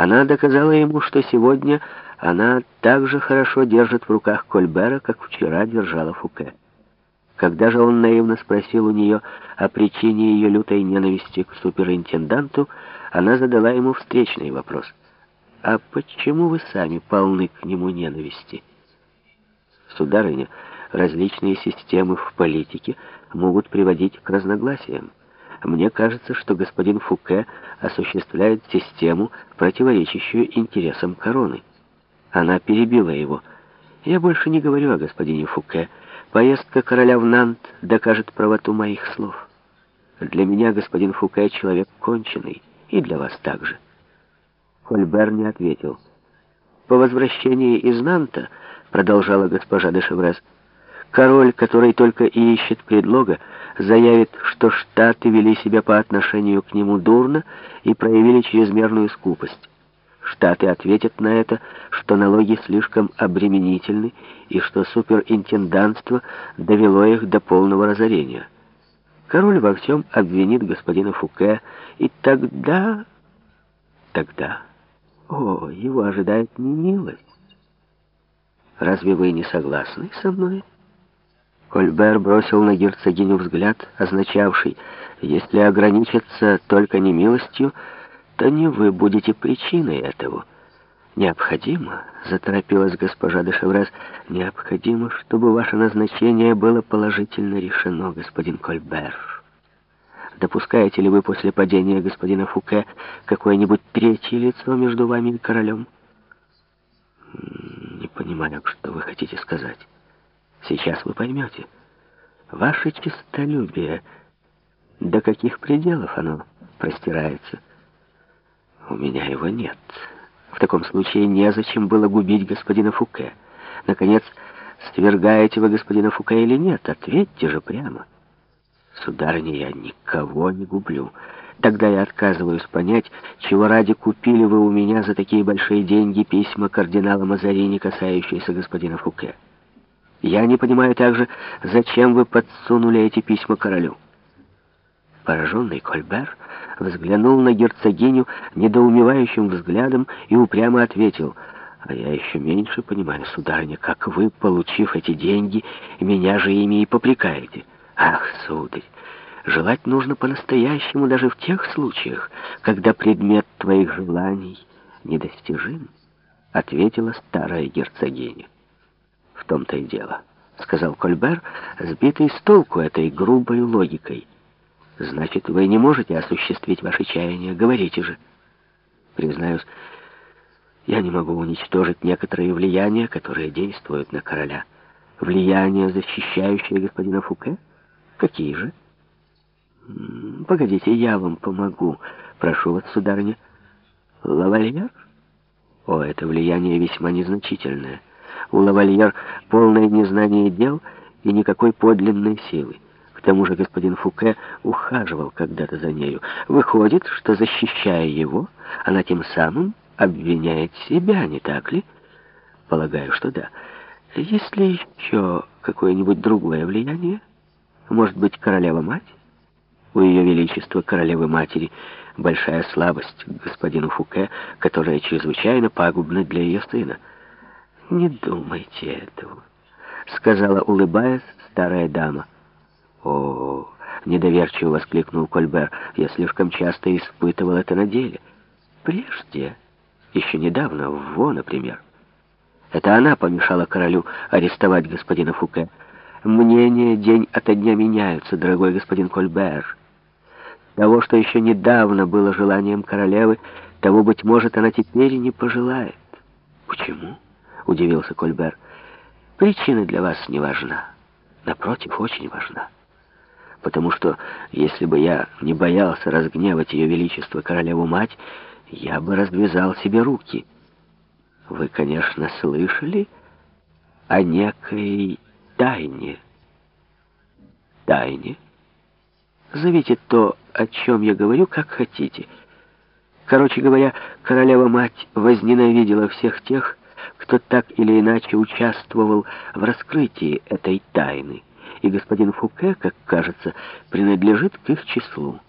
Она доказала ему, что сегодня она так же хорошо держит в руках Кольбера, как вчера держала Фуке. Когда же он наивно спросил у нее о причине ее лютой ненависти к суперинтенданту, она задала ему встречный вопрос. «А почему вы сами полны к нему ненависти?» «Сударыня, различные системы в политике могут приводить к разногласиям. Мне кажется, что господин Фуке осуществляет систему, противоречащую интересам короны. Она перебила его. Я больше не говорю о господине Фуке. Поездка короля в Нант докажет правоту моих слов. Для меня господин Фуке человек конченый, и для вас также. Кольбер не ответил. По возвращении из Нанта, продолжала госпожа де Шеврес, король, который только и ищет предлога, заявит, что Штаты вели себя по отношению к нему дурно и проявили чрезмерную скупость. Штаты ответят на это, что налоги слишком обременительны и что суперинтендантство довело их до полного разорения. Король во всем обвинит господина Фуке, и тогда... Тогда... О, его ожидает немилость. Разве вы не согласны со мной? Кольбер бросил на герцогиню взгляд, означавший, если ограничиться только немилостью, то не вы будете причиной этого. Необходимо, заторопилась госпожа де Шеврес, необходимо, чтобы ваше назначение было положительно решено, господин Кольбер. Допускаете ли вы после падения господина Фуке какое-нибудь третье лицо между вами и королем? Не понимаю, что вы хотите сказать. Сейчас вы поймете. Ваше честолюбие, до каких пределов оно простирается? У меня его нет. В таком случае незачем было губить господина Фуке. Наконец, свергаете вы господина Фуке или нет? Ответьте же прямо. Сударыня, я никого не гублю. Тогда я отказываюсь понять, чего ради купили вы у меня за такие большие деньги письма кардинала Мазарини, касающиеся господина Фуке. Я не понимаю также, зачем вы подсунули эти письма королю. Пораженный Кольбер взглянул на герцогиню недоумевающим взглядом и упрямо ответил, «А я еще меньше понимаю, сударыня, как вы, получив эти деньги, меня же ими и попрекаете. Ах, сударь, желать нужно по-настоящему даже в тех случаях, когда предмет твоих желаний недостижим», — ответила старая герцогиня. «В том-то и дело», — сказал Кольбер, сбитый с толку этой грубой логикой. «Значит, вы не можете осуществить ваши чаяния. Говорите же». «Признаюсь, я не могу уничтожить некоторые влияния, которые действуют на короля. Влияния, защищающие господина Фуке? Какие же?» «Погодите, я вам помогу. Прошу вас, сударыня». «Лавальер?» «О, это влияние весьма незначительное». У лавальер полное незнание дел и никакой подлинной силы. К тому же господин Фуке ухаживал когда-то за нею. Выходит, что, защищая его, она тем самым обвиняет себя, не так ли? Полагаю, что да. Есть ли еще какое-нибудь другое влияние? Может быть, королева-мать? У ее величества королевы-матери большая слабость к господину Фуке, которая чрезвычайно пагубна для ее сына. «Не думайте этого», — сказала, улыбаясь, старая дама. «О, — недоверчиво воскликнул Кольбер, — я слишком часто испытывал это на деле. Прежде, еще недавно, Во, например. Это она помешала королю арестовать господина Фуке. Мнения день ото дня меняются, дорогой господин Кольбер. Того, что еще недавно было желанием королевы, того, быть может, она теперь и не пожелает. Почему?» — удивился Кольбер. «Причина для вас не важна. Напротив, очень важна. Потому что, если бы я не боялся разгневать ее величество королеву-мать, я бы развязал себе руки. Вы, конечно, слышали о некой тайне. Тайне? Зовите то, о чем я говорю, как хотите. Короче говоря, королева-мать возненавидела всех тех, кто так или иначе участвовал в раскрытии этой тайны, и господин Фуке, как кажется, принадлежит к их числу.